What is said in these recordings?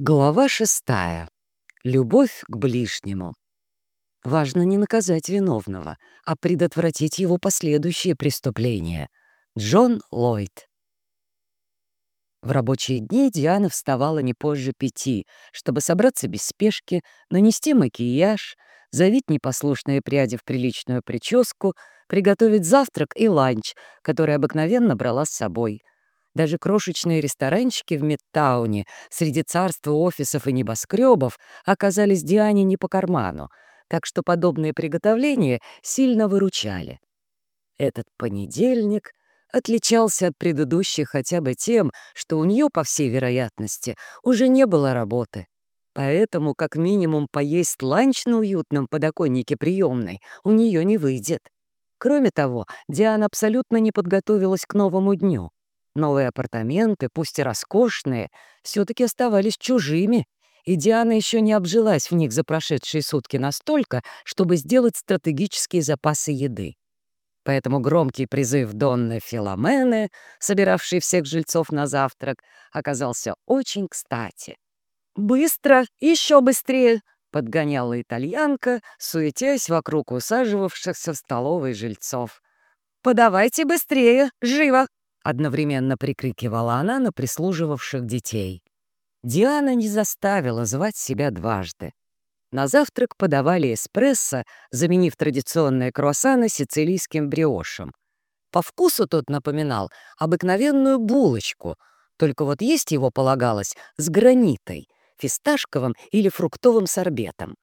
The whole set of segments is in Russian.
Глава шестая. Любовь к ближнему. Важно не наказать виновного, а предотвратить его последующие преступления. Джон Ллойд. В рабочие дни Диана вставала не позже пяти, чтобы собраться без спешки, нанести макияж, завить непослушные пряди в приличную прическу, приготовить завтрак и ланч, который обыкновенно брала с собой — даже крошечные ресторанчики в Мидтауне среди царства офисов и небоскребов оказались Диане не по карману, так что подобные приготовления сильно выручали. Этот понедельник отличался от предыдущих хотя бы тем, что у нее, по всей вероятности, уже не было работы. Поэтому, как минимум, поесть ланч на уютном подоконнике приемной у нее не выйдет. Кроме того, Диана абсолютно не подготовилась к новому дню. Новые апартаменты, пусть и роскошные, все-таки оставались чужими, и Диана еще не обжилась в них за прошедшие сутки настолько, чтобы сделать стратегические запасы еды. Поэтому громкий призыв Донны Филомены, собиравший всех жильцов на завтрак, оказался очень кстати. «Быстро! Еще быстрее!» — подгоняла итальянка, суетясь вокруг усаживавшихся в столовой жильцов. «Подавайте быстрее! Живо! Одновременно прикрикивала она на прислуживавших детей. Диана не заставила звать себя дважды. На завтрак подавали эспрессо, заменив традиционные круассаны сицилийским бриошем. По вкусу тот напоминал обыкновенную булочку, только вот есть его полагалось с гранитой, фисташковым или фруктовым сорбетом.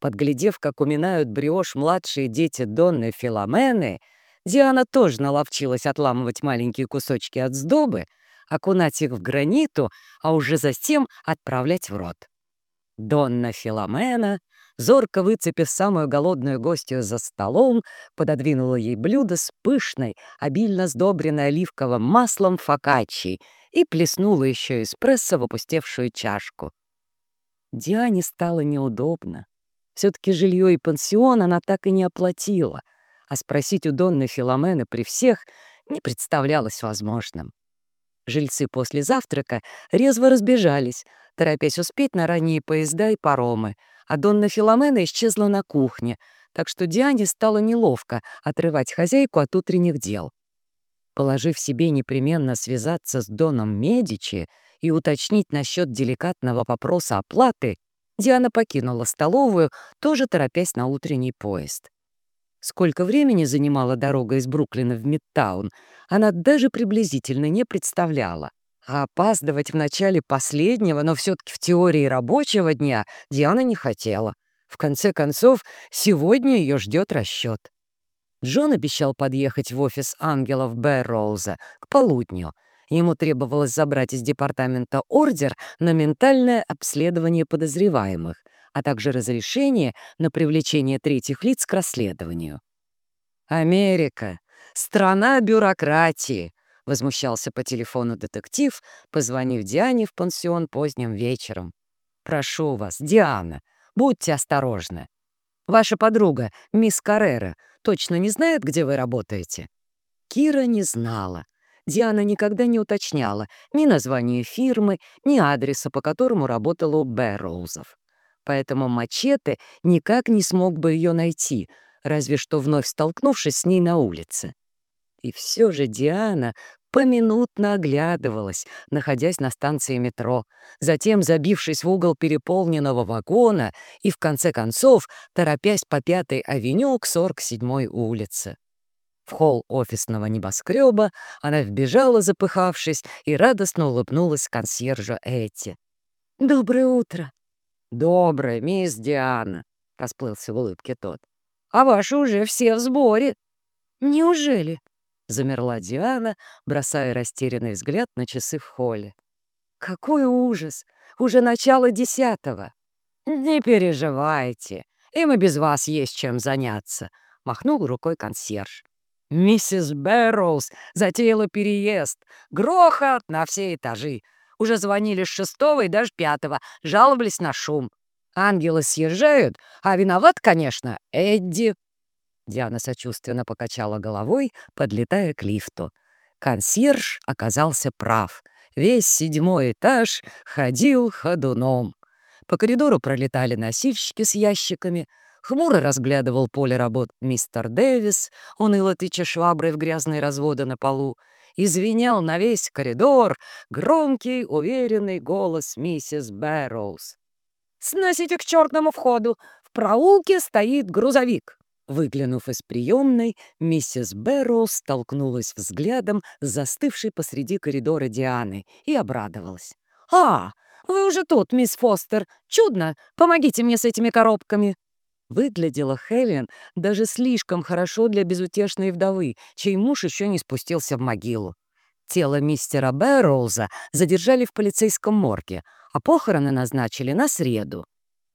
Подглядев, как уминают бриош младшие дети Донны Филомены, Диана тоже наловчилась отламывать маленькие кусочки от сдобы, окунать их в граниту, а уже затем отправлять в рот. Донна Филомена, зорко выцепив самую голодную гостью за столом, пододвинула ей блюдо с пышной, обильно сдобренной оливковым маслом фокаччи и плеснула еще эспрессо в опустевшую чашку. Диане стало неудобно. Все-таки жилье и пансион она так и не оплатила — а спросить у Донны Филомены при всех не представлялось возможным. Жильцы после завтрака резво разбежались, торопясь успеть на ранние поезда и паромы, а Донна Филомена исчезла на кухне, так что Диане стало неловко отрывать хозяйку от утренних дел. Положив себе непременно связаться с Доном Медичи и уточнить насчет деликатного вопроса оплаты, Диана покинула столовую, тоже торопясь на утренний поезд. Сколько времени занимала дорога из Бруклина в Мидтаун, она даже приблизительно не представляла. А опаздывать в начале последнего, но все-таки в теории рабочего дня Диана не хотела. В конце концов, сегодня ее ждет расчет. Джон обещал подъехать в офис ангелов Бэрроуза к полудню. Ему требовалось забрать из департамента ордер на ментальное обследование подозреваемых — а также разрешение на привлечение третьих лиц к расследованию. «Америка! Страна бюрократии!» — возмущался по телефону детектив, позвонив Диане в пансион поздним вечером. «Прошу вас, Диана, будьте осторожны. Ваша подруга, мисс Каррера, точно не знает, где вы работаете?» Кира не знала. Диана никогда не уточняла ни название фирмы, ни адреса, по которому работала у Бэрроузов поэтому мачете никак не смог бы ее найти, разве что вновь столкнувшись с ней на улице. И все же Диана поминутно оглядывалась, находясь на станции метро, затем забившись в угол переполненного вагона и, в конце концов, торопясь по Пятой авеню к 47-й улице. В холл офисного небоскреба она вбежала, запыхавшись, и радостно улыбнулась консьержу Эти. «Доброе утро!» «Доброе, мисс Диана», — расплылся в улыбке тот. «А ваши уже все в сборе». «Неужели?» — замерла Диана, бросая растерянный взгляд на часы в холле. «Какой ужас! Уже начало десятого!» «Не переживайте, им и без вас есть чем заняться», — махнул рукой консьерж. «Миссис Бэрроуз затеяла переезд. Грохот на все этажи. Уже звонили с шестого и даже пятого, жаловались на шум. Ангелы съезжают, а виноват, конечно, Эдди. Диана сочувственно покачала головой, подлетая к лифту. Консьерж оказался прав. Весь седьмой этаж ходил ходуном. По коридору пролетали носильщики с ящиками. Хмуро разглядывал поле работ мистер Дэвис, уныло тыча шваброй в грязные разводы на полу. Извинял на весь коридор громкий, уверенный голос миссис Бэрроуз. «Сносите к черному входу! В проулке стоит грузовик!» Выглянув из приемной, миссис Бэрроуз столкнулась взглядом с застывшей посреди коридора Дианы и обрадовалась. «А, вы уже тут, мисс Фостер! Чудно! Помогите мне с этими коробками!» Выглядела Хелен даже слишком хорошо для безутешной вдовы, чей муж еще не спустился в могилу. Тело мистера Бэрроуза задержали в полицейском морге, а похороны назначили на среду.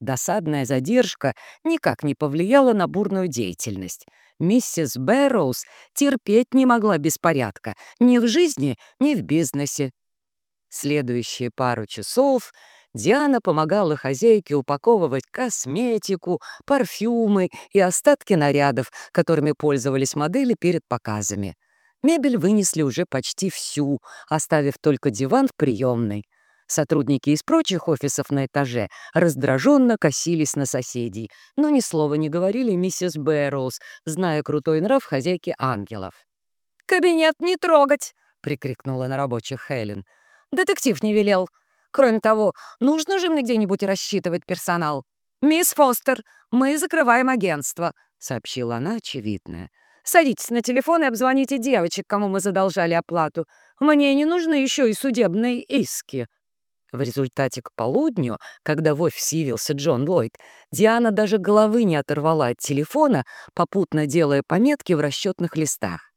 Досадная задержка никак не повлияла на бурную деятельность. Миссис Бэрроуз терпеть не могла беспорядка ни в жизни, ни в бизнесе. Следующие пару часов Диана помогала хозяйке упаковывать косметику, парфюмы и остатки нарядов, которыми пользовались модели перед показами. Мебель вынесли уже почти всю, оставив только диван в приемной. Сотрудники из прочих офисов на этаже раздраженно косились на соседей, но ни слова не говорили миссис Бэрроуз, зная крутой нрав хозяйки ангелов. «Кабинет не трогать!» — прикрикнула на рабочих Хелен. «Детектив не велел. Кроме того, нужно же мне где-нибудь рассчитывать персонал. «Мисс Фостер, мы закрываем агентство», — сообщила она очевидное. «Садитесь на телефон и обзвоните девочек, кому мы задолжали оплату. Мне не нужны еще и судебные иски». В результате к полудню, когда в офис явился Джон Ллойд, Диана даже головы не оторвала от телефона, попутно делая пометки в расчетных листах.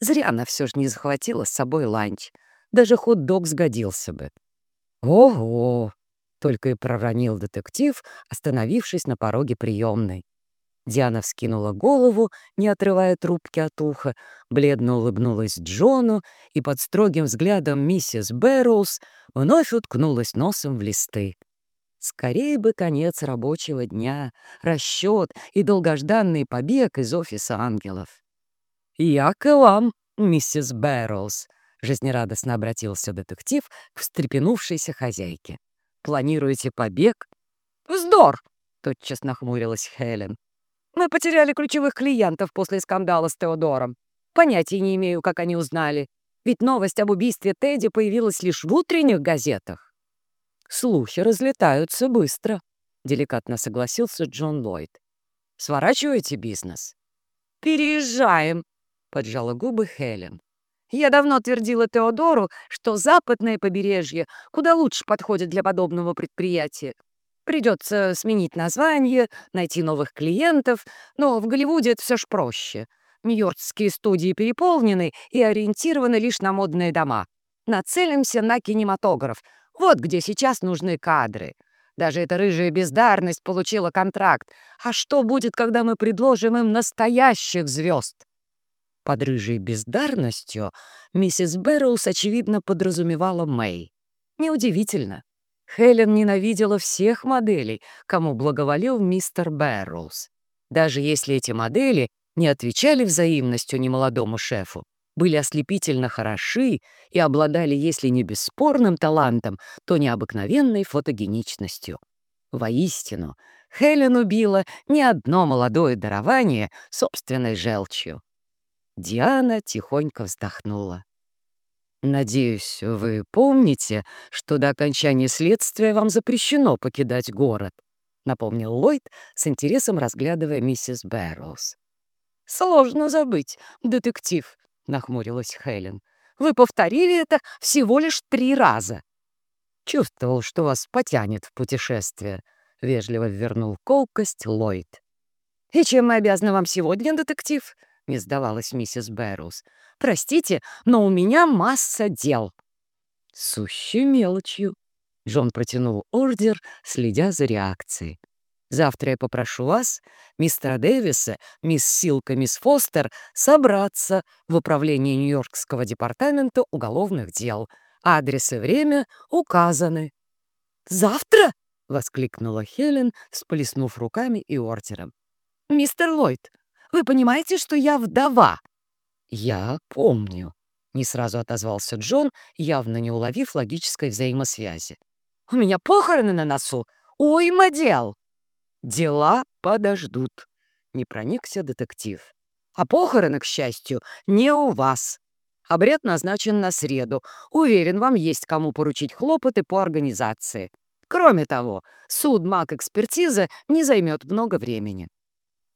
Зря она все же не захватила с собой ланч. Даже хот-дог сгодился бы. «Ого!» — только и проронил детектив, остановившись на пороге приемной. Диана вскинула голову, не отрывая трубки от уха, бледно улыбнулась Джону и под строгим взглядом миссис Бэрроуз вновь уткнулась носом в листы. Скорее бы конец рабочего дня, расчет и долгожданный побег из офиса ангелов. «Я к вам, миссис Бэрроуз», — жизнерадостно обратился детектив к встрепенувшейся хозяйке. «Планируете побег?» «Вздор!» — тотчас нахмурилась Хелен. Мы потеряли ключевых клиентов после скандала с Теодором. Понятия не имею, как они узнали. Ведь новость об убийстве Тедди появилась лишь в утренних газетах. Слухи разлетаются быстро, — деликатно согласился Джон Ллойд. Сворачиваете бизнес? Переезжаем, — поджала губы Хелен. Я давно твердила Теодору, что западное побережье куда лучше подходит для подобного предприятия. Придется сменить название, найти новых клиентов, но в Голливуде это все ж проще. Нью-Йоркские студии переполнены и ориентированы лишь на модные дома. Нацелимся на кинематограф. Вот где сейчас нужны кадры. Даже эта рыжая бездарность получила контракт. А что будет, когда мы предложим им настоящих звезд? Под рыжей бездарностью миссис Бэрроуз, очевидно, подразумевала Мэй. Неудивительно. Хелен ненавидела всех моделей, кому благоволил мистер Бэрроуз. Даже если эти модели не отвечали взаимностью немолодому шефу, были ослепительно хороши и обладали, если не бесспорным талантом, то необыкновенной фотогеничностью. Воистину, Хелен убила не одно молодое дарование собственной желчью. Диана тихонько вздохнула. «Надеюсь, вы помните, что до окончания следствия вам запрещено покидать город», — напомнил Ллойд, с интересом разглядывая миссис Бэрроуз. «Сложно забыть, детектив», — нахмурилась Хелен. «Вы повторили это всего лишь три раза». «Чувствовал, что вас потянет в путешествие», — вежливо вернул колкость Ллойд. «И чем мы обязаны вам сегодня, детектив?» — не сдавалась миссис Бэрроуз. «Простите, но у меня масса дел». «Сущей мелочью», — Джон протянул ордер, следя за реакцией. «Завтра я попрошу вас, мистера Дэвиса, мисс Силка, мисс Фостер, собраться в управлении Нью-Йоркского департамента уголовных дел. Адрес и время указаны». «Завтра?» — воскликнула Хелен, сплеснув руками и ордером. «Мистер Ллойд, вы понимаете, что я вдова?» «Я помню», — Не сразу отозвался Джон, явно не уловив логической взаимосвязи. «У меня похороны на носу! Уйма дел!» «Дела подождут», — не проникся детектив. «А похороны, к счастью, не у вас. Обряд назначен на среду. Уверен, вам есть кому поручить хлопоты по организации. Кроме того, суд маг-экспертиза не займет много времени».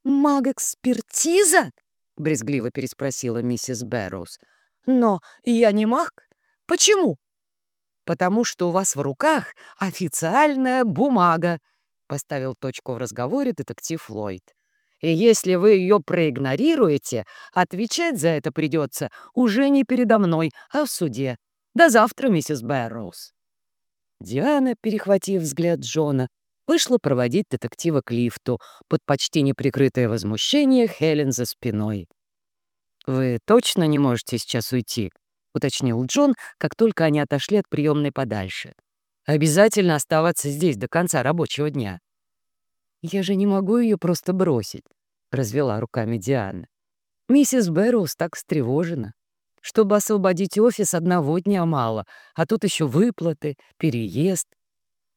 «Маг-экспертиза?» — брезгливо переспросила миссис Бэрроуз. Но я не маг. Почему? Потому что у вас в руках официальная бумага, поставил точку в разговоре детектив Ллойд. И если вы ее проигнорируете, отвечать за это придется уже не передо мной, а в суде. До завтра, миссис Бэрроуз. Диана, перехватив взгляд Джона, вышла проводить детектива к лифту под почти неприкрытое возмущение Хелен за спиной. «Вы точно не можете сейчас уйти?» — уточнил Джон, как только они отошли от приемной подальше. «Обязательно оставаться здесь до конца рабочего дня». «Я же не могу ее просто бросить», — развела руками Диана. «Миссис Бэрроуз так встревожена. Чтобы освободить офис, одного дня мало, а тут еще выплаты, переезд.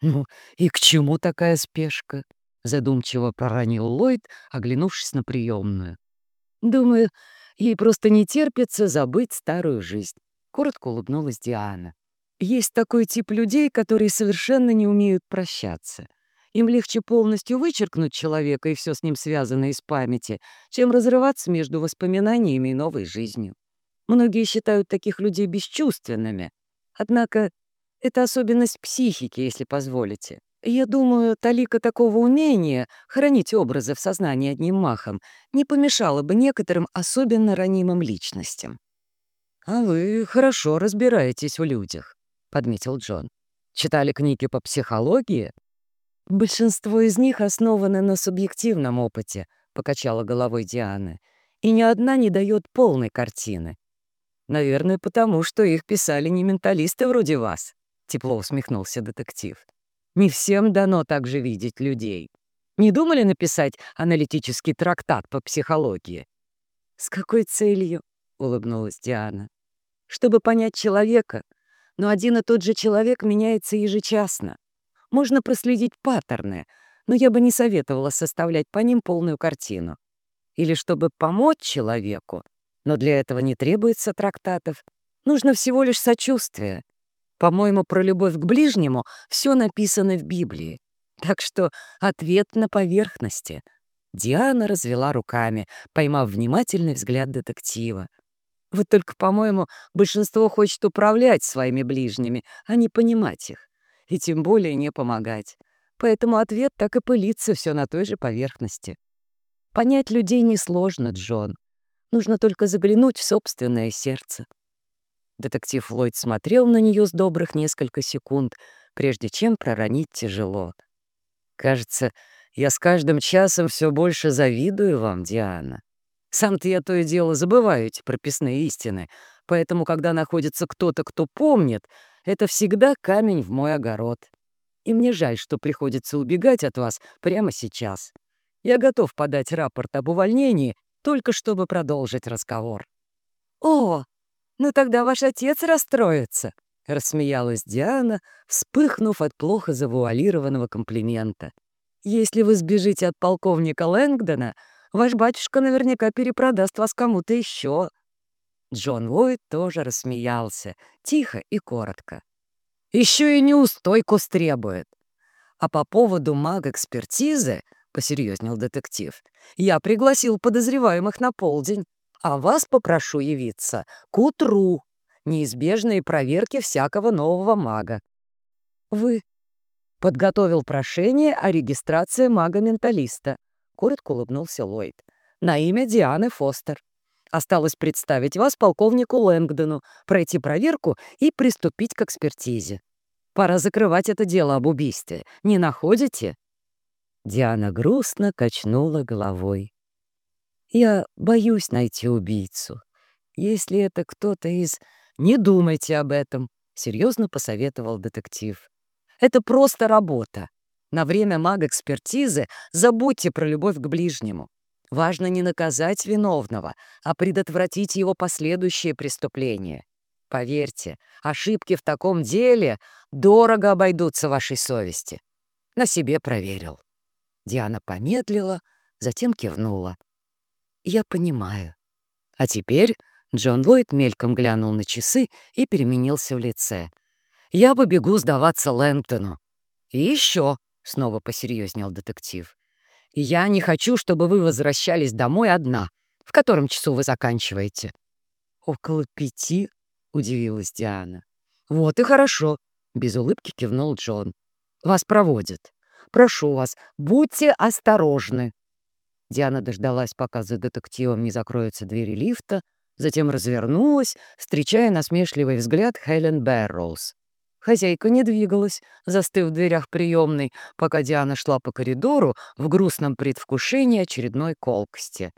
Ну, и к чему такая спешка?» — задумчиво проронил Ллойд, оглянувшись на приемную. «Думаю, Ей просто не терпится забыть старую жизнь. Коротко улыбнулась Диана. Есть такой тип людей, которые совершенно не умеют прощаться. Им легче полностью вычеркнуть человека и все с ним связанное из памяти, чем разрываться между воспоминаниями и новой жизнью. Многие считают таких людей бесчувственными. Однако это особенность психики, если позволите. Я думаю, талика такого умения хранить образы в сознании одним махом не помешало бы некоторым особенно ранимым личностям. «А вы хорошо разбираетесь в людях», — подметил Джон. «Читали книги по психологии?» «Большинство из них основаны на субъективном опыте», — покачала головой Диана, «и ни одна не дает полной картины». «Наверное, потому что их писали не менталисты вроде вас», — тепло усмехнулся детектив. Не всем дано так же видеть людей. Не думали написать аналитический трактат по психологии? «С какой целью?» — улыбнулась Диана. «Чтобы понять человека. Но один и тот же человек меняется ежечасно. Можно проследить паттерны, но я бы не советовала составлять по ним полную картину. Или чтобы помочь человеку, но для этого не требуется трактатов. Нужно всего лишь сочувствие, по-моему, про любовь к ближнему все написано в Библии. Так что ответ на поверхности. Диана развела руками, поймав внимательный взгляд детектива. Вот только, по-моему, большинство хочет управлять своими ближними, а не понимать их. И тем более не помогать. Поэтому ответ так и пылится все на той же поверхности. Понять людей несложно, Джон. Нужно только заглянуть в собственное сердце. Детектив Ллойд смотрел на нее с добрых несколько секунд, прежде чем проронить тяжело. «Кажется, я с каждым часом все больше завидую вам, Диана. Сам-то я то и дело забываю эти прописные истины, поэтому, когда находится кто-то, кто помнит, это всегда камень в мой огород. И мне жаль, что приходится убегать от вас прямо сейчас. Я готов подать рапорт об увольнении, только чтобы продолжить разговор». «О, «Ну тогда ваш отец расстроится», — рассмеялась Диана, вспыхнув от плохо завуалированного комплимента. «Если вы сбежите от полковника Лэнгдона, ваш батюшка наверняка перепродаст вас кому-то еще». Джон Ллойд тоже рассмеялся, тихо и коротко. «Еще и неустойку стребует. А по поводу маг-экспертизы, — посерьезнел детектив, — я пригласил подозреваемых на полдень а вас попрошу явиться к утру, неизбежные проверки всякого нового мага. Вы подготовил прошение о регистрации мага-менталиста, коротко улыбнулся Ллойд, на имя Дианы Фостер. Осталось представить вас полковнику Лэнгдону, пройти проверку и приступить к экспертизе. Пора закрывать это дело об убийстве. Не находите?» Диана грустно качнула головой. Я боюсь найти убийцу. Если это кто-то из... Не думайте об этом, — серьезно посоветовал детектив. Это просто работа. На время маг-экспертизы забудьте про любовь к ближнему. Важно не наказать виновного, а предотвратить его последующее преступление. Поверьте, ошибки в таком деле дорого обойдутся вашей совести. На себе проверил. Диана помедлила, затем кивнула. Я понимаю. А теперь Джон Ллойд мельком глянул на часы и переменился в лице. «Я побегу сдаваться Лэмптону». «И еще», — снова посерьезнел детектив, «я не хочу, чтобы вы возвращались домой одна. В котором часу вы заканчиваете?» «Около пяти», — удивилась Диана. «Вот и хорошо», — без улыбки кивнул Джон. «Вас проводят. Прошу вас, будьте осторожны». Диана дождалась, пока за детективом не закроются двери лифта, затем развернулась, встречая насмешливый взгляд Хелен Бэрроуз. Хозяйка не двигалась, застыв в дверях приемной, пока Диана шла по коридору в грустном предвкушении очередной колкости.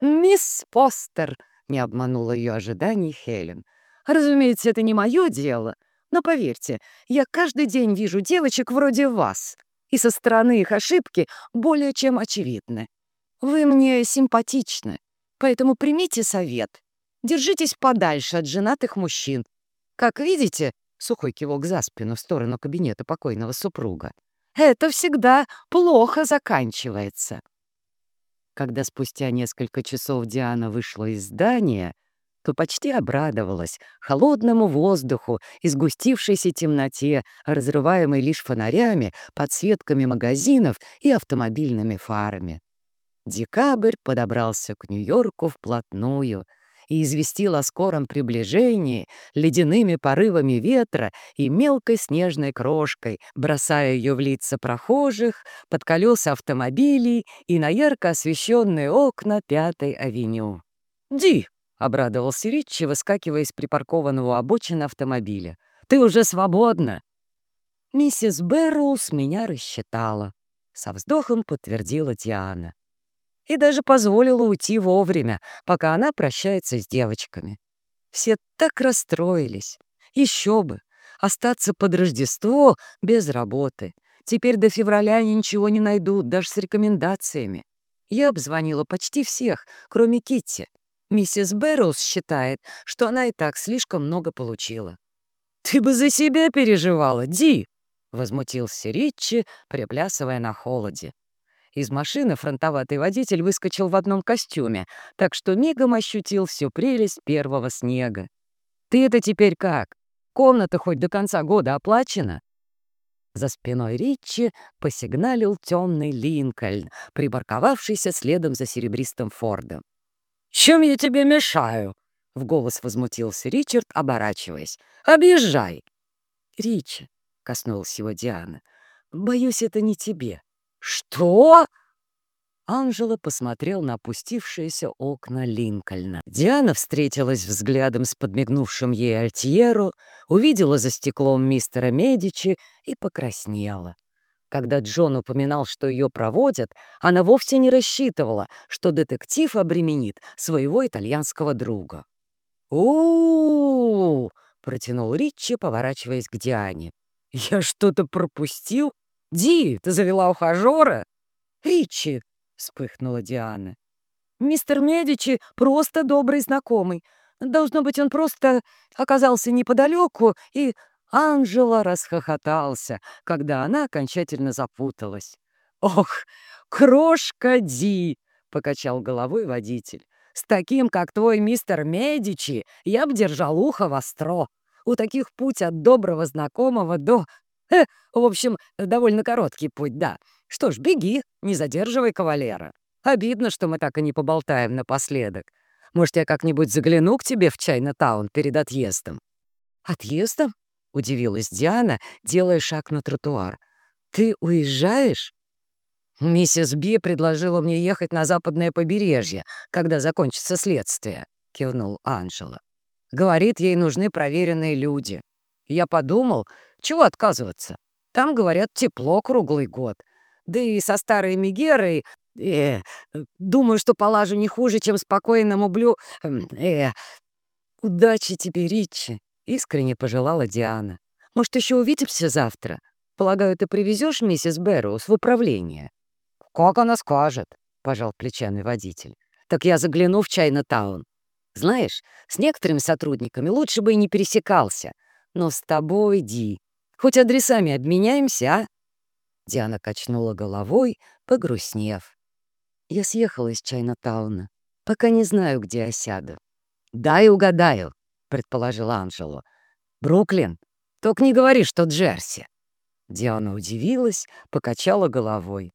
«Мисс Постер!» — не обманула ее ожиданий Хелен. «Разумеется, это не мое дело, но поверьте, я каждый день вижу девочек вроде вас, и со стороны их ошибки более чем очевидны. Вы мне симпатичны, поэтому примите совет. Держитесь подальше от женатых мужчин. Как видите, сухой кивок за спину в сторону кабинета покойного супруга, это всегда плохо заканчивается. Когда спустя несколько часов Диана вышла из здания, то почти обрадовалась холодному воздуху и сгустившейся темноте, разрываемой лишь фонарями, подсветками магазинов и автомобильными фарами. Декабрь подобрался к Нью-Йорку вплотную и известил о скором приближении ледяными порывами ветра и мелкой снежной крошкой, бросая ее в лица прохожих, под колеса автомобилей и на ярко освещенные окна Пятой авеню. «Ди!» — обрадовался Ричи, выскакивая из припаркованного обочины автомобиля. «Ты уже свободна!» «Миссис Бэрроуз меня рассчитала», — со вздохом подтвердила Диана и даже позволила уйти вовремя, пока она прощается с девочками. Все так расстроились. Еще бы! Остаться под Рождество без работы. Теперь до февраля они ничего не найдут, даже с рекомендациями. Я обзвонила почти всех, кроме Китти. Миссис Бэрроуз считает, что она и так слишком много получила. «Ты бы за себя переживала, Ди!» — возмутился Ричи, приплясывая на холоде. Из машины фронтоватый водитель выскочил в одном костюме, так что мигом ощутил всю прелесть первого снега. «Ты это теперь как? Комната хоть до конца года оплачена?» За спиной Ричи посигналил темный Линкольн, прибарковавшийся следом за серебристым Фордом. «Чем я тебе мешаю?» — в голос возмутился Ричард, оборачиваясь. «Объезжай!» «Ричи», — коснулась его Диана, — «боюсь, это не тебе. «Что?» Анжела посмотрел на опустившиеся окна Линкольна. Диана встретилась взглядом с подмигнувшим ей Альтьеру, увидела за стеклом мистера Медичи и покраснела. Когда Джон упоминал, что ее проводят, она вовсе не рассчитывала, что детектив обременит своего итальянского друга. у, протянул Ричи, поворачиваясь к Диане. «Я что-то пропустил?» «Ди, ты завела ухажера?» «Ричи!» — вспыхнула Диана. «Мистер Медичи просто добрый знакомый. Должно быть, он просто оказался неподалеку, и Анжела расхохотался, когда она окончательно запуталась. «Ох, крошка Ди!» — покачал головой водитель. «С таким, как твой мистер Медичи, я б держал ухо востро. У таких путь от доброго знакомого до Э, в общем, довольно короткий путь, да. Что ж, беги, не задерживай кавалера. Обидно, что мы так и не поболтаем напоследок. Может, я как-нибудь загляну к тебе в Чайна-таун перед отъездом?» «Отъездом?» — удивилась Диана, делая шаг на тротуар. «Ты уезжаешь?» «Миссис Би предложила мне ехать на западное побережье, когда закончится следствие», — кивнул Анжела. «Говорит, ей нужны проверенные люди. Я подумал, чего отказываться? Там, говорят, тепло круглый год. Да и со старой Мегерой... Э, думаю, что полажу не хуже, чем спокойному Блю... Эм, э, удачи тебе, Ричи, искренне пожелала Диана. Может, еще увидимся завтра? Полагаю, ты привезешь миссис Бэрроуз в управление? Как она скажет, пожал плечами водитель. Так я загляну в Чайна-таун. Знаешь, с некоторыми сотрудниками лучше бы и не пересекался. Но с тобой, Ди, хоть адресами обменяемся, а?» Диана качнула головой, погрустнев. «Я съехала из Чайна-тауна. Пока не знаю, где осяду». «Дай угадаю», — предположил Анжело. «Бруклин? Только не говори, что Джерси». Диана удивилась, покачала головой.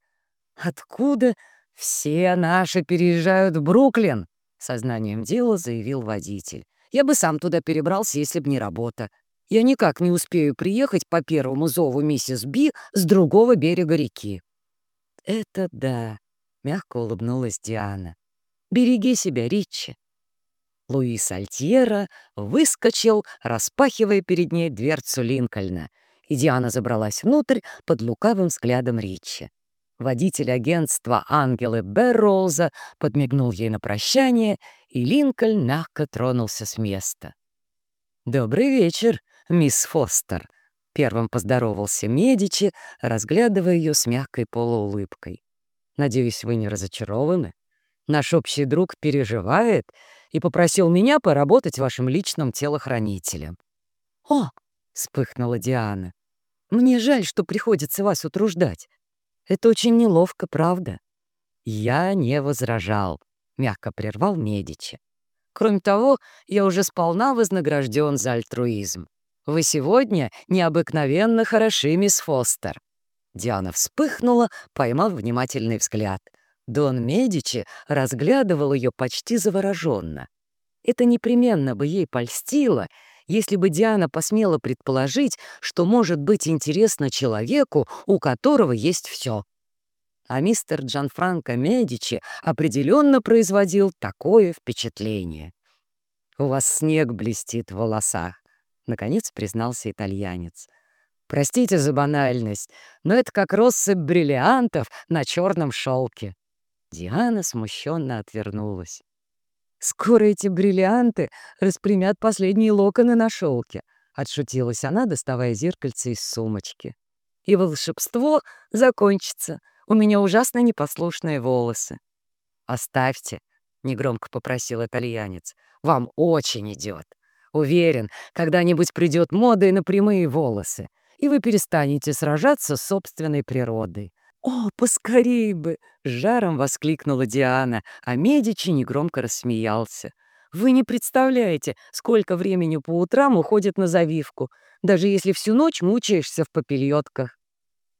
«Откуда все наши переезжают в Бруклин?» Сознанием дела заявил водитель. «Я бы сам туда перебрался, если б не работа. Я никак не успею приехать по первому зову миссис Би с другого берега реки». «Это да», — мягко улыбнулась Диана. «Береги себя, Ричи». Луис Альтьера выскочил, распахивая перед ней дверцу Линкольна, и Диана забралась внутрь под лукавым взглядом Ричи. Водитель агентства Ангелы Берроуза подмигнул ей на прощание, и Линкольн мягко тронулся с места. «Добрый вечер, мисс Фостер», — первым поздоровался Медичи, разглядывая ее с мягкой полуулыбкой. «Надеюсь, вы не разочарованы? Наш общий друг переживает и попросил меня поработать вашим личным телохранителем». «О!» — вспыхнула Диана. «Мне жаль, что приходится вас утруждать. Это очень неловко, правда?» «Я не возражал», — мягко прервал Медичи. «Кроме того, я уже сполна вознагражден за альтруизм. Вы сегодня необыкновенно хороши, мисс Фостер». Диана вспыхнула, поймав внимательный взгляд. Дон Медичи разглядывал ее почти завороженно. Это непременно бы ей польстило, если бы Диана посмела предположить, что может быть интересно человеку, у которого есть все. А мистер Джанфранко Медичи определенно производил такое впечатление. «У вас снег блестит в волосах», — наконец признался итальянец. «Простите за банальность, но это как россыпь бриллиантов на черном шелке». Диана смущенно отвернулась. «Скоро эти бриллианты распрямят последние локоны на шелке», — отшутилась она, доставая зеркальце из сумочки. «И волшебство закончится. У меня ужасно непослушные волосы». «Оставьте», — негромко попросил итальянец. «Вам очень идет. Уверен, когда-нибудь придет мода и на прямые волосы, и вы перестанете сражаться с собственной природой. «О, поскорей бы!» — жаром воскликнула Диана, а Медичи негромко рассмеялся. «Вы не представляете, сколько времени по утрам уходит на завивку, даже если всю ночь мучаешься в попельотках».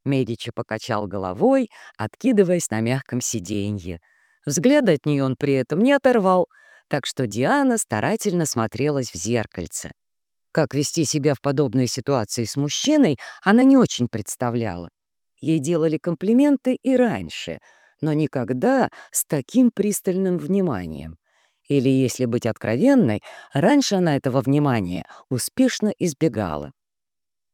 Медичи покачал головой, откидываясь на мягком сиденье. Взгляд от нее он при этом не оторвал, так что Диана старательно смотрелась в зеркальце. Как вести себя в подобной ситуации с мужчиной, она не очень представляла. Ей делали комплименты и раньше, но никогда с таким пристальным вниманием. Или, если быть откровенной, раньше она этого внимания успешно избегала.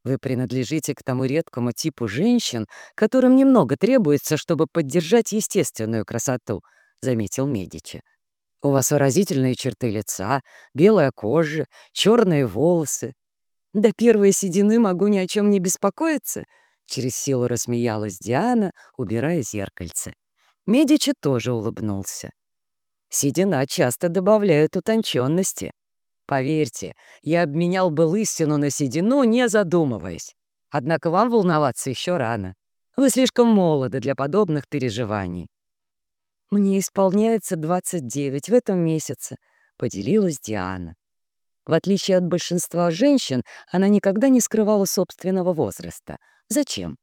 Вы принадлежите к тому редкому типу женщин, которым немного требуется, чтобы поддержать естественную красоту, — заметил Медичи. У вас выразительные черты лица, белая кожа, черные волосы. До первой седины могу ни о чем не беспокоиться — Через силу рассмеялась Диана, убирая зеркальце. Медичи тоже улыбнулся. Седина часто добавляет утонченности. Поверьте, я обменял бы лысину на седину, не задумываясь. Однако вам волноваться еще рано. Вы слишком молоды для подобных переживаний. «Мне исполняется 29 в этом месяце», — поделилась Диана. В отличие от большинства женщин, она никогда не скрывала собственного возраста — Зачем?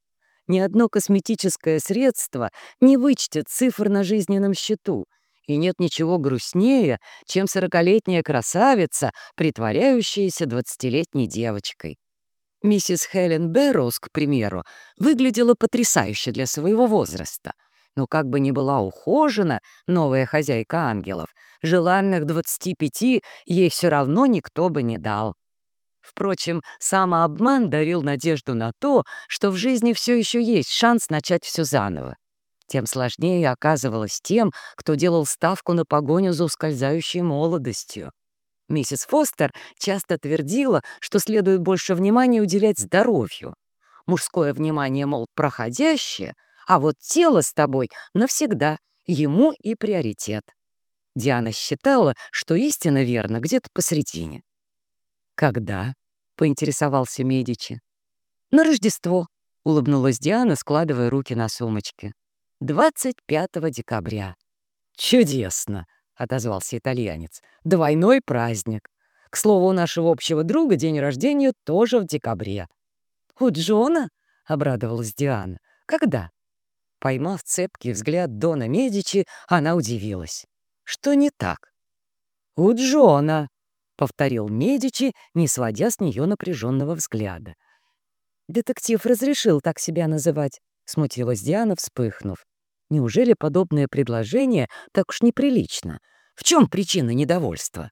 Ни одно косметическое средство не вычтет цифр на жизненном счету, и нет ничего грустнее, чем сорокалетняя красавица, притворяющаяся двадцатилетней девочкой. Миссис Хелен Бэрроуз, к примеру, выглядела потрясающе для своего возраста. Но как бы ни была ухожена новая хозяйка ангелов, желанных 25 ей все равно никто бы не дал. Впрочем, самообман дарил надежду на то, что в жизни все еще есть шанс начать все заново. Тем сложнее оказывалось тем, кто делал ставку на погоню за ускользающей молодостью. Миссис Фостер часто твердила, что следует больше внимания уделять здоровью. Мужское внимание, мол, проходящее, а вот тело с тобой навсегда, ему и приоритет. Диана считала, что истина верна где-то посредине. «Когда?» — поинтересовался Медичи. «На Рождество», — улыбнулась Диана, складывая руки на сумочке. «25 декабря». «Чудесно!» — отозвался итальянец. «Двойной праздник. К слову, у нашего общего друга день рождения тоже в декабре». «У Джона?» — обрадовалась Диана. «Когда?» Поймав цепкий взгляд Дона Медичи, она удивилась. «Что не так?» «У Джона», — повторил Медичи, не сводя с нее напряженного взгляда. «Детектив разрешил так себя называть», — смутилась Диана, вспыхнув. «Неужели подобное предложение так уж неприлично? В чем причина недовольства?»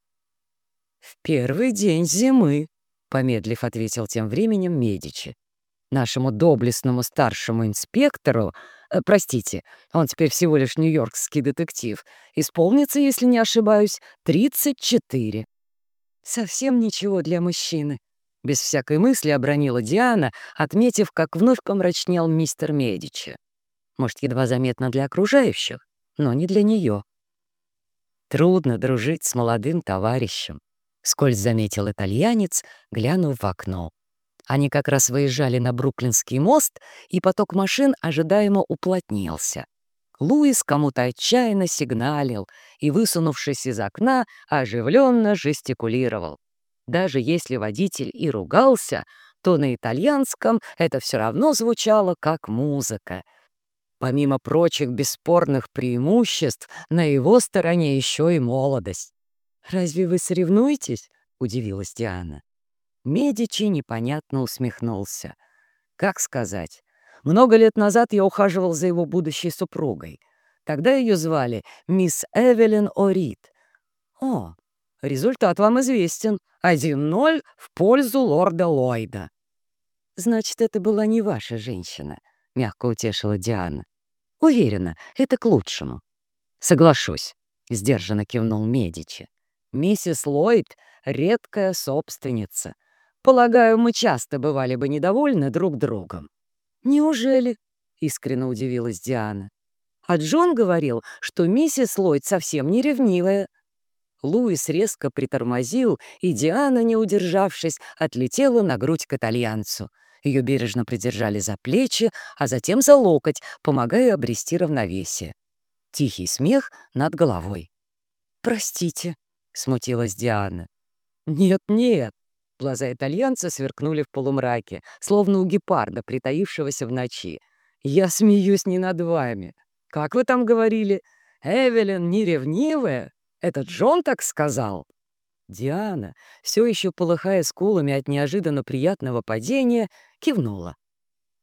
«В первый день зимы», — помедлив ответил тем временем Медичи. «Нашему доблестному старшему инспектору, простите, он теперь всего лишь нью-йоркский детектив, исполнится, если не ошибаюсь, 34. Совсем ничего для мужчины. Без всякой мысли обронила Диана, отметив, как вновь помрачнел мистер Медичи. Может, едва заметно для окружающих, но не для нее. Трудно дружить с молодым товарищем, скользь заметил итальянец, глянув в окно. Они как раз выезжали на Бруклинский мост, и поток машин ожидаемо уплотнился. Луис кому-то отчаянно сигналил и, высунувшись из окна, оживленно жестикулировал. Даже если водитель и ругался, то на итальянском это все равно звучало как музыка. Помимо прочих бесспорных преимуществ, на его стороне еще и молодость. «Разве вы соревнуетесь?» — удивилась Диана. Медичи непонятно усмехнулся. «Как сказать? Много лет назад я ухаживал за его будущей супругой. Тогда ее звали мисс Эвелин Орит. О, результат вам известен. 1-0 в пользу лорда Ллойда. «Значит, это была не ваша женщина», — мягко утешила Диана. «Уверена, это к лучшему». «Соглашусь», — сдержанно кивнул Медичи. «Миссис Ллойд — редкая собственница. Полагаю, мы часто бывали бы недовольны друг другом». «Неужели?» — искренне удивилась Диана. А Джон говорил, что миссис Ллойд совсем не ревнивая. Луис резко притормозил, и Диана, не удержавшись, отлетела на грудь к итальянцу. Ее бережно придержали за плечи, а затем за локоть, помогая обрести равновесие. Тихий смех над головой. «Простите», — смутилась Диана. «Нет-нет», Глаза итальянца сверкнули в полумраке, словно у гепарда, притаившегося в ночи. «Я смеюсь не над вами. Как вы там говорили? Эвелин не ревнивая? Этот Джон так сказал?» Диана, все еще полыхая скулами от неожиданно приятного падения, кивнула.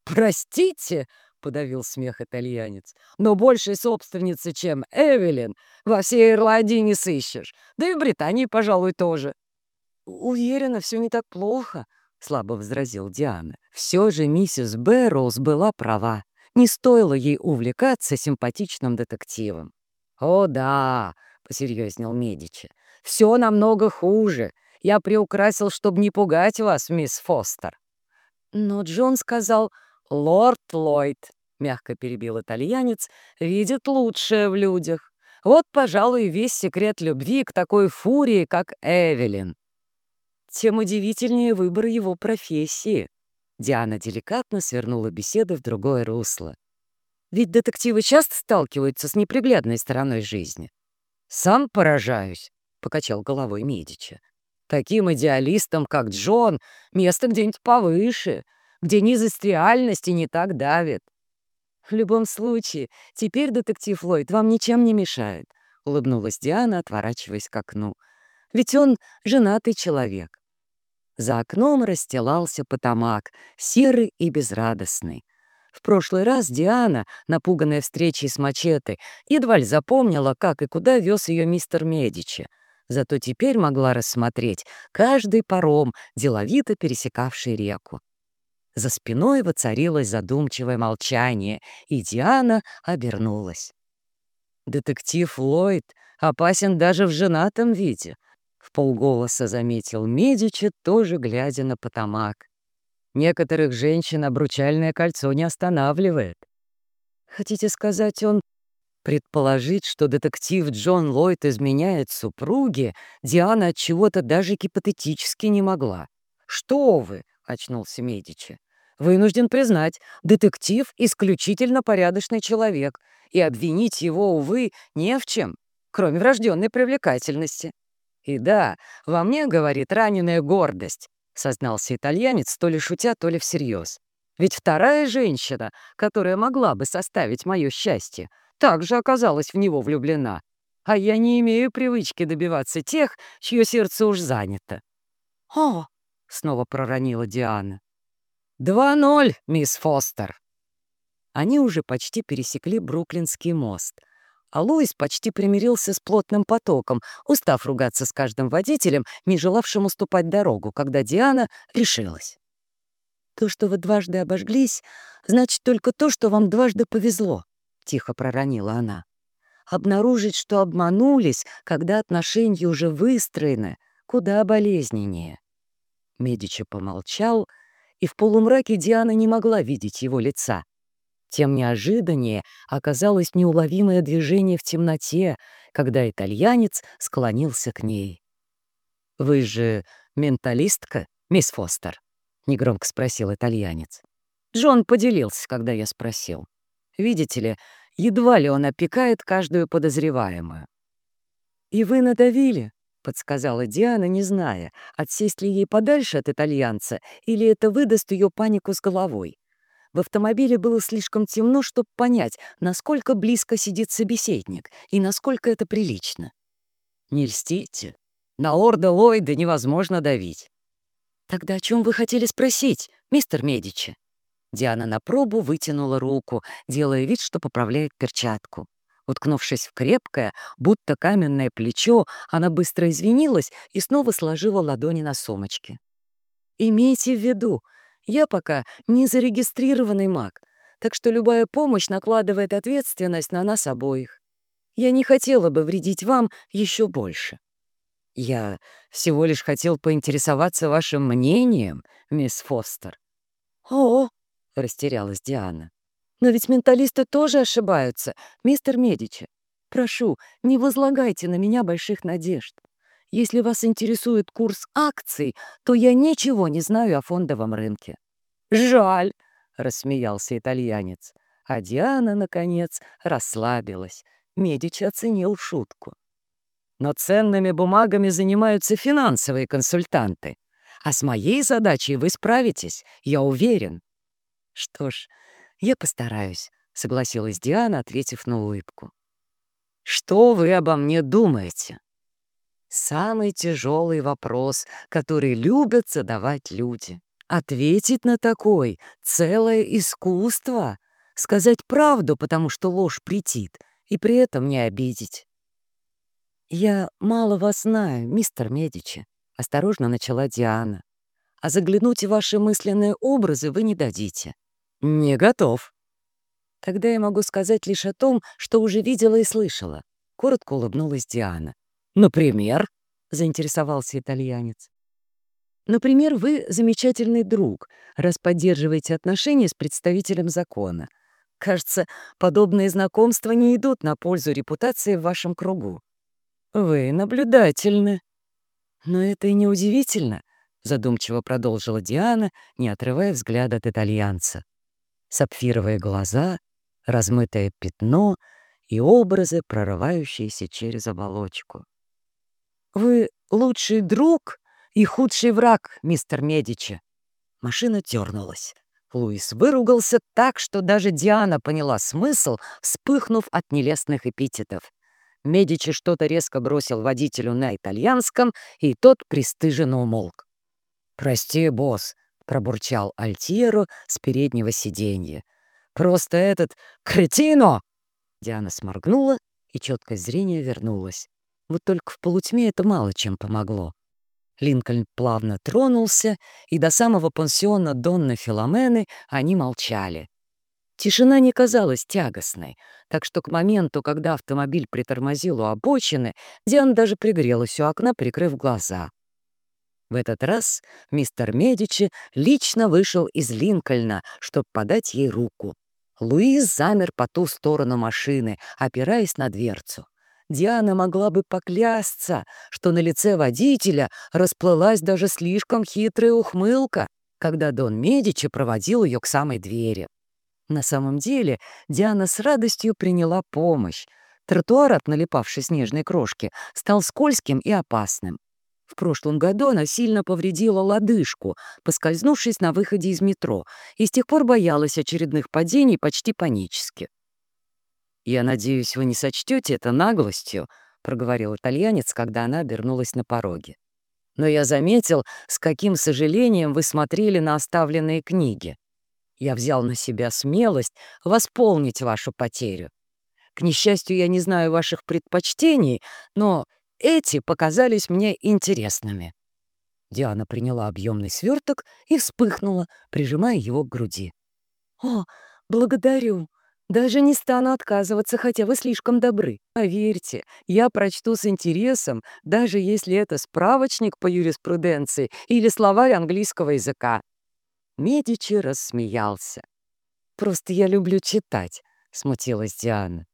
«Простите!» — подавил смех итальянец. «Но большей собственницы, чем Эвелин, во всей Ирландии не сыщешь. Да и в Британии, пожалуй, тоже. «Уверена, все не так плохо», — слабо возразил Диана. Все же миссис Бэрроуз была права. Не стоило ей увлекаться симпатичным детективом. «О, да», — посерьезнел Медичи, — «все намного хуже. Я приукрасил, чтобы не пугать вас, мисс Фостер». Но Джон сказал «Лорд Ллойд», — мягко перебил итальянец, — «видит лучшее в людях. Вот, пожалуй, весь секрет любви к такой фурии, как Эвелин тем удивительнее выбор его профессии. Диана деликатно свернула беседу в другое русло. Ведь детективы часто сталкиваются с неприглядной стороной жизни. «Сам поражаюсь», — покачал головой Медичи. «Таким идеалистам, как Джон, место где-нибудь повыше, где низость реальности не так давит». «В любом случае, теперь детектив Ллойд вам ничем не мешает», — улыбнулась Диана, отворачиваясь к окну. «Ведь он женатый человек. За окном расстилался потомак, серый и безрадостный. В прошлый раз Диана, напуганная встречей с Мачете, едва ли запомнила, как и куда вез ее мистер Медичи. Зато теперь могла рассмотреть каждый паром, деловито пересекавший реку. За спиной воцарилось задумчивое молчание, и Диана обернулась. Детектив Ллойд опасен даже в женатом виде — в полголоса заметил Медичи, тоже глядя на потомак. Некоторых женщин обручальное кольцо не останавливает. Хотите сказать, он Предположить, что детектив Джон Ллойд изменяет супруге, Диана от чего-то даже гипотетически не могла. «Что вы?» — очнулся Медичи. «Вынужден признать, детектив — исключительно порядочный человек, и обвинить его, увы, не в чем, кроме врожденной привлекательности. И да, во мне, говорит, раненая гордость, сознался итальянец, то ли шутя, то ли всерьез. Ведь вторая женщина, которая могла бы составить мое счастье, также оказалась в него влюблена. А я не имею привычки добиваться тех, чье сердце уж занято. «О!» — снова проронила Диана. «Два ноль, мисс Фостер!» Они уже почти пересекли Бруклинский мост — а Луис почти примирился с плотным потоком, устав ругаться с каждым водителем, не желавшим уступать дорогу, когда Диана решилась. «То, что вы дважды обожглись, значит только то, что вам дважды повезло», — тихо проронила она. «Обнаружить, что обманулись, когда отношения уже выстроены, куда болезненнее». Медичи помолчал, и в полумраке Диана не могла видеть его лица тем неожиданнее оказалось неуловимое движение в темноте, когда итальянец склонился к ней. «Вы же менталистка, мисс Фостер?» — негромко спросил итальянец. Джон поделился, когда я спросил. «Видите ли, едва ли он опекает каждую подозреваемую». «И вы надавили?» — подсказала Диана, не зная, отсесть ли ей подальше от итальянца или это выдаст ее панику с головой. В автомобиле было слишком темно, чтобы понять, насколько близко сидит собеседник и насколько это прилично. «Не льстите. На Орда Ллойда невозможно давить». «Тогда о чем вы хотели спросить, мистер Медичи?» Диана на пробу вытянула руку, делая вид, что поправляет перчатку. Уткнувшись в крепкое, будто каменное плечо, она быстро извинилась и снова сложила ладони на сумочке. «Имейте в виду, я пока не зарегистрированный маг, так что любая помощь накладывает ответственность на нас обоих. Я не хотела бы вредить вам еще больше. Я всего лишь хотел поинтересоваться вашим мнением, мисс Фостер. О, растерялась Диана. Но ведь менталисты тоже ошибаются, мистер Медичи. Прошу, не возлагайте на меня больших надежд. Если вас интересует курс акций, то я ничего не знаю о фондовом рынке». «Жаль», — рассмеялся итальянец. А Диана, наконец, расслабилась. Медичи оценил шутку. «Но ценными бумагами занимаются финансовые консультанты. А с моей задачей вы справитесь, я уверен». «Что ж, я постараюсь», — согласилась Диана, ответив на улыбку. «Что вы обо мне думаете?» Самый тяжелый вопрос, который любят задавать люди. Ответить на такой — целое искусство. Сказать правду, потому что ложь претит, и при этом не обидеть. «Я мало вас знаю, мистер Медичи», — осторожно начала Диана. «А заглянуть в ваши мысленные образы вы не дадите». «Не готов». «Тогда я могу сказать лишь о том, что уже видела и слышала», — коротко улыбнулась Диана. «Например?» — заинтересовался итальянец. «Например, вы замечательный друг, раз поддерживаете отношения с представителем закона. Кажется, подобные знакомства не идут на пользу репутации в вашем кругу». «Вы наблюдательны». «Но это и не удивительно», — задумчиво продолжила Диана, не отрывая взгляда от итальянца. Сапфировые глаза, размытое пятно и образы, прорывающиеся через оболочку. «Вы лучший друг и худший враг, мистер Медичи». Машина дернулась. Луис выругался так, что даже Диана поняла смысл, вспыхнув от нелестных эпитетов. Медичи что-то резко бросил водителю на итальянском, и тот пристыженно умолк. «Прости, босс», — пробурчал Альтьеро с переднего сиденья. «Просто этот кретино!» Диана сморгнула, и четкое зрение вернулось. Вот только в полутьме это мало чем помогло. Линкольн плавно тронулся, и до самого пансиона Донны Филомены они молчали. Тишина не казалась тягостной, так что к моменту, когда автомобиль притормозил у обочины, Диана даже пригрелась у окна, прикрыв глаза. В этот раз мистер Медичи лично вышел из Линкольна, чтобы подать ей руку. Луис замер по ту сторону машины, опираясь на дверцу. Диана могла бы поклясться, что на лице водителя расплылась даже слишком хитрая ухмылка, когда Дон Медичи проводил ее к самой двери. На самом деле Диана с радостью приняла помощь. Тротуар от налипавшей снежной крошки стал скользким и опасным. В прошлом году она сильно повредила лодыжку, поскользнувшись на выходе из метро, и с тех пор боялась очередных падений почти панически. «Я надеюсь, вы не сочтете это наглостью», — проговорил итальянец, когда она обернулась на пороге. «Но я заметил, с каким сожалением вы смотрели на оставленные книги. Я взял на себя смелость восполнить вашу потерю. К несчастью, я не знаю ваших предпочтений, но эти показались мне интересными». Диана приняла объемный сверток и вспыхнула, прижимая его к груди. «О, благодарю!» Даже не стану отказываться, хотя вы слишком добры. Поверьте, я прочту с интересом, даже если это справочник по юриспруденции или словарь английского языка». Медичи рассмеялся. «Просто я люблю читать», — смутилась Диана.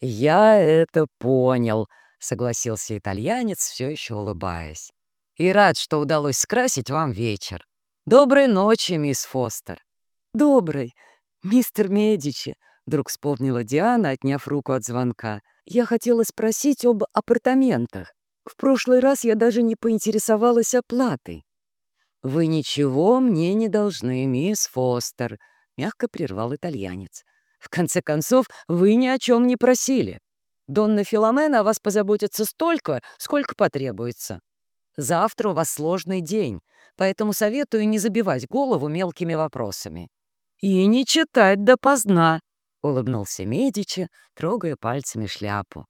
«Я это понял», — согласился итальянец, все еще улыбаясь. «И рад, что удалось скрасить вам вечер. Доброй ночи, мисс Фостер». «Доброй, мистер Медичи», Вдруг вспомнила Диана, отняв руку от звонка. «Я хотела спросить об апартаментах. В прошлый раз я даже не поинтересовалась оплатой». «Вы ничего мне не должны, мисс Фостер», — мягко прервал итальянец. «В конце концов, вы ни о чем не просили. Донна Филомена о вас позаботится столько, сколько потребуется. Завтра у вас сложный день, поэтому советую не забивать голову мелкими вопросами. И не читать допоздна», улыбнулся Медичи, трогая пальцами шляпу.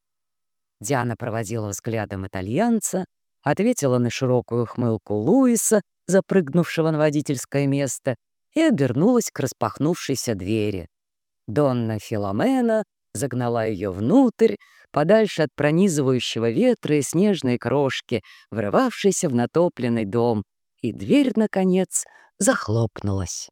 Диана проводила взглядом итальянца, ответила на широкую ухмылку Луиса, запрыгнувшего на водительское место, и обернулась к распахнувшейся двери. Донна Филомена загнала ее внутрь, подальше от пронизывающего ветра и снежной крошки, врывавшейся в натопленный дом, и дверь, наконец, захлопнулась.